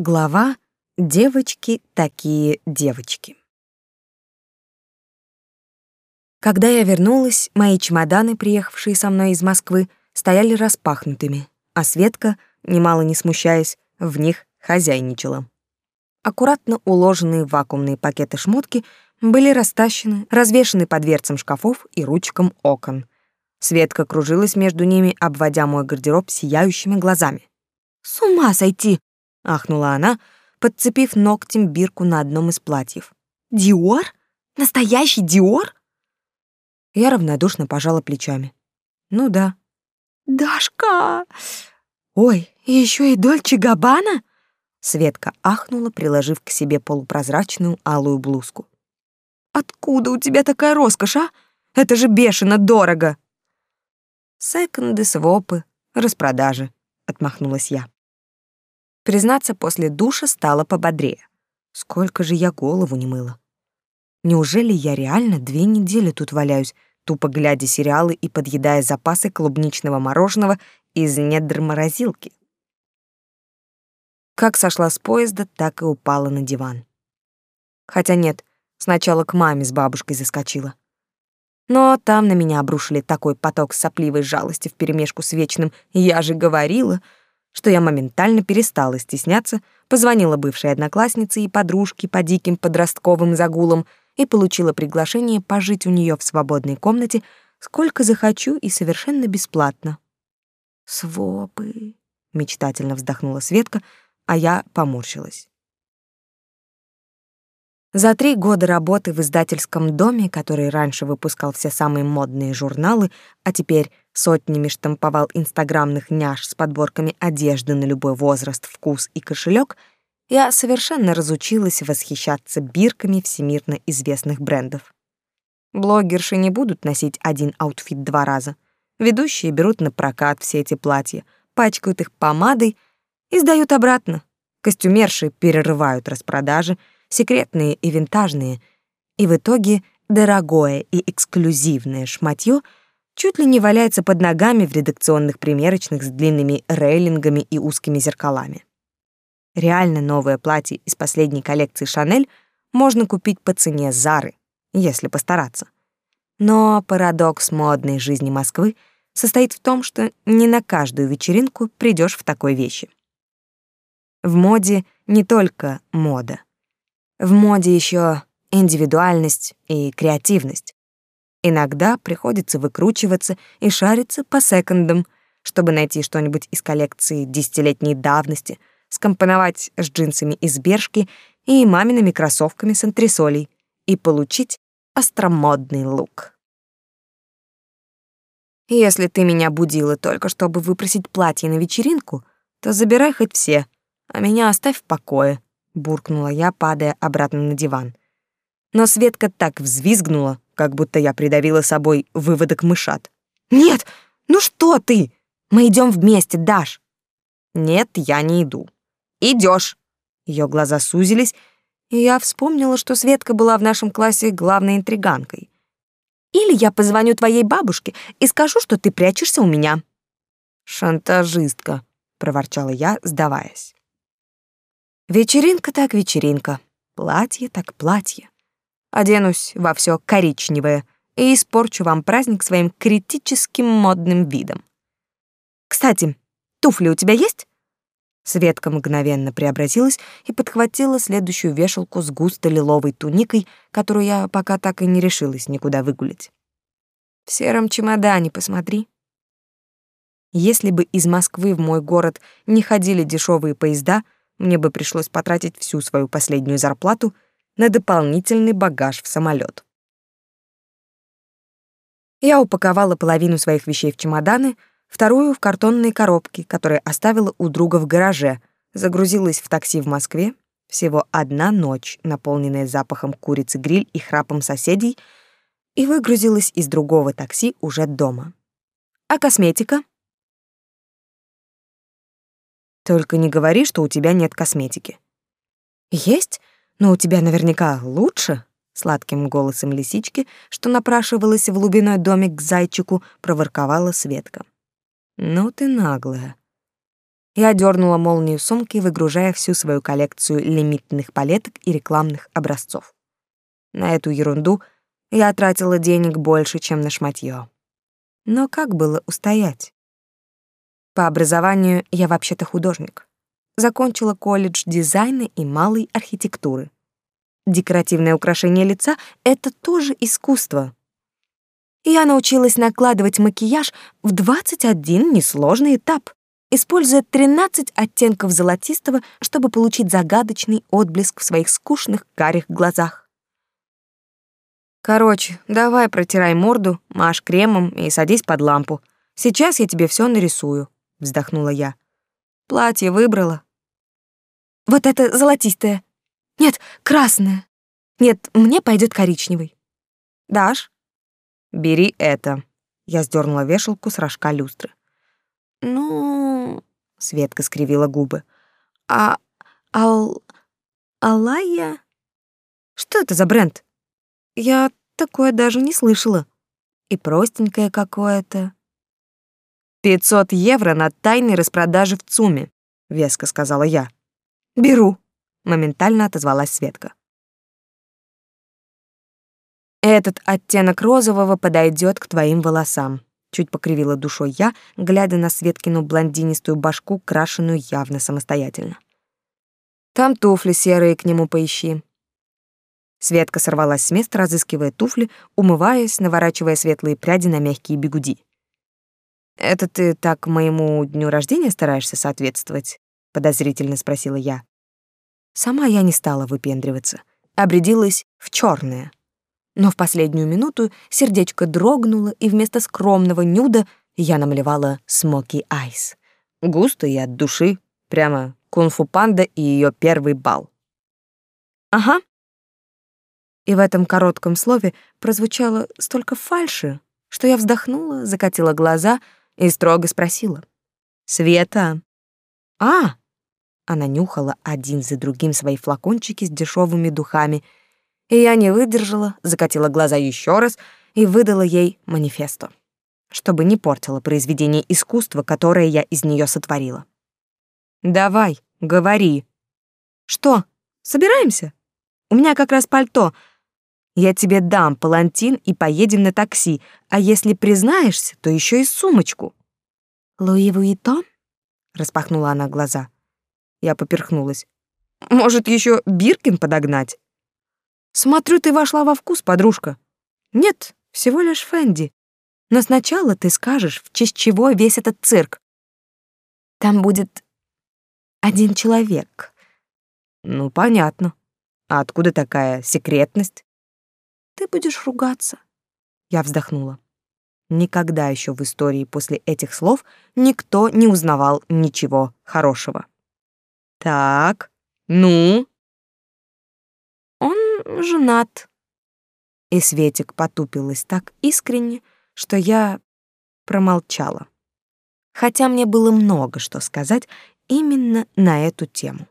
Глава «Девочки такие девочки». Когда я вернулась, мои чемоданы, приехавшие со мной из Москвы, стояли распахнутыми, а Светка, немало не смущаясь, в них хозяйничала. Аккуратно уложенные вакуумные пакеты шмотки были растащены, развешаны по дверцам шкафов и ручкам окон. Светка кружилась между ними, обводя мой гардероб сияющими глазами. «С ума сойти!» — ахнула она, подцепив ногтем бирку на одном из платьев. «Диор? Настоящий Диор?» Я равнодушно пожала плечами. «Ну да». «Дашка! Ой, еще и Дольче Габбана?» Светка ахнула, приложив к себе полупрозрачную алую блузку. «Откуда у тебя такая роскошь, а? Это же бешено дорого!» «Секонды, свопы, распродажи», — отмахнулась я. Признаться, после душа стало пободрее. Сколько же я голову не мыла. Неужели я реально две недели тут валяюсь, тупо глядя сериалы и подъедая запасы клубничного мороженого из недр морозилки? Как сошла с поезда, так и упала на диван. Хотя нет, сначала к маме с бабушкой заскочила. Но там на меня обрушили такой поток сопливой жалости вперемешку с вечным «я же говорила», что я моментально перестала стесняться, позвонила бывшей однокласснице и подружке по диким подростковым загулам и получила приглашение пожить у нее в свободной комнате сколько захочу и совершенно бесплатно. «Свопы», — мечтательно вздохнула Светка, а я поморщилась. За три года работы в издательском доме, который раньше выпускал все самые модные журналы, а теперь сотнями штамповал инстаграмных няш с подборками одежды на любой возраст, вкус и кошелек, я совершенно разучилась восхищаться бирками всемирно известных брендов. Блогерши не будут носить один outfit два раза. Ведущие берут на прокат все эти платья, пачкают их помадой и сдают обратно. Костюмерши перерывают распродажи — секретные и винтажные, и в итоге дорогое и эксклюзивное шматье чуть ли не валяется под ногами в редакционных примерочных с длинными рейлингами и узкими зеркалами. Реально новое платье из последней коллекции Шанель можно купить по цене Зары, если постараться. Но парадокс модной жизни Москвы состоит в том, что не на каждую вечеринку придешь в такой вещи. В моде не только мода. В моде еще индивидуальность и креативность. Иногда приходится выкручиваться и шариться по секондам, чтобы найти что-нибудь из коллекции десятилетней давности, скомпоновать с джинсами из бершки и мамиными кроссовками с антресолей и получить остромодный лук. Если ты меня будила только чтобы выпросить платье на вечеринку, то забирай хоть все, а меня оставь в покое буркнула я, падая обратно на диван. Но Светка так взвизгнула, как будто я придавила собой выводок мышат. «Нет! Ну что ты? Мы идем вместе, Даш!» «Нет, я не иду. Идешь. Ее глаза сузились, и я вспомнила, что Светка была в нашем классе главной интриганкой. «Или я позвоню твоей бабушке и скажу, что ты прячешься у меня». «Шантажистка», — проворчала я, сдаваясь. Вечеринка так вечеринка, платье так платье. Оденусь во все коричневое и испорчу вам праздник своим критическим модным видом. Кстати, туфли у тебя есть? Светка мгновенно преобразилась и подхватила следующую вешалку с густо-лиловой туникой, которую я пока так и не решилась никуда выгулять. В сером чемодане, посмотри. Если бы из Москвы в мой город не ходили дешевые поезда — мне бы пришлось потратить всю свою последнюю зарплату на дополнительный багаж в самолет. Я упаковала половину своих вещей в чемоданы, вторую — в картонные коробки, которые оставила у друга в гараже, загрузилась в такси в Москве, всего одна ночь, наполненная запахом курицы гриль и храпом соседей, и выгрузилась из другого такси уже дома. А косметика? Только не говори, что у тебя нет косметики. Есть, но у тебя наверняка лучше, сладким голосом лисички, что напрашивалась в глубиной домик к зайчику, проворковала Светка. Ну ты наглая. Я дернула молнию сумки, выгружая всю свою коллекцию лимитных палеток и рекламных образцов. На эту ерунду я тратила денег больше, чем на шматьё. Но как было устоять? По образованию я вообще-то художник. Закончила колледж дизайна и малой архитектуры. Декоративное украшение лица — это тоже искусство. Я научилась накладывать макияж в 21 несложный этап, используя 13 оттенков золотистого, чтобы получить загадочный отблеск в своих скучных карих глазах. Короче, давай протирай морду, маш кремом и садись под лампу. Сейчас я тебе все нарисую, вздохнула я. Платье выбрала. Вот это золотистое. Нет, красное. Нет, мне пойдет коричневый. Дашь? Бери это. Я сдернула вешалку с рожка люстры. Ну, Светка скривила губы. А ал Алая? Что это за бренд? Я такое даже не слышала. И простенькое какое-то. «Пятьсот евро на тайной распродаже в ЦУМе», — веско сказала я. «Беру», — моментально отозвалась Светка. «Этот оттенок розового подойдет к твоим волосам», — чуть покривила душой я, глядя на Светкину блондинистую башку, крашеную явно самостоятельно. «Там туфли серые к нему поищи». Светка сорвалась с места, разыскивая туфли, умываясь, наворачивая светлые пряди на мягкие бегуди. «Это ты так моему дню рождения стараешься соответствовать?» — подозрительно спросила я. Сама я не стала выпендриваться, обрядилась в черное. Но в последнюю минуту сердечко дрогнуло, и вместо скромного нюда я намалевала смоки айс. Густо и от души, прямо кунг-фу панда и ее первый бал. «Ага». И в этом коротком слове прозвучало столько фальши, что я вздохнула, закатила глаза — и строго спросила. «Света?» «А!» Она нюхала один за другим свои флакончики с дешевыми духами, и я не выдержала, закатила глаза еще раз и выдала ей манифесту, чтобы не портила произведение искусства, которое я из нее сотворила. «Давай, говори». «Что, собираемся? У меня как раз пальто. Я тебе дам палантин и поедем на такси, а если признаешься, то еще и сумочку». «Луи Вуитон?» — распахнула она глаза. Я поперхнулась. «Может, еще Биркин подогнать?» «Смотрю, ты вошла во вкус, подружка». «Нет, всего лишь Фэнди. Но сначала ты скажешь, в честь чего весь этот цирк. Там будет один человек». «Ну, понятно. А откуда такая секретность?» Ты будешь ругаться. Я вздохнула. Никогда еще в истории после этих слов никто не узнавал ничего хорошего. Так, ну? Он женат. И Светик потупилась так искренне, что я промолчала. Хотя мне было много что сказать именно на эту тему.